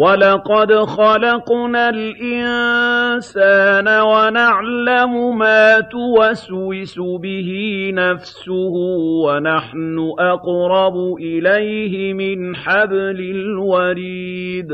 وَلَقَدْ خَلَقْنَا الْإِنسَانَ وَنَعْلَمُ مَا تُوَسْوِسُ بِهِ نَفْسُهُ ۖ وَنَحْنُ أَقْرَبُ إِلَيْهِ مِنْ حَبْلِ الْوَرِيدِ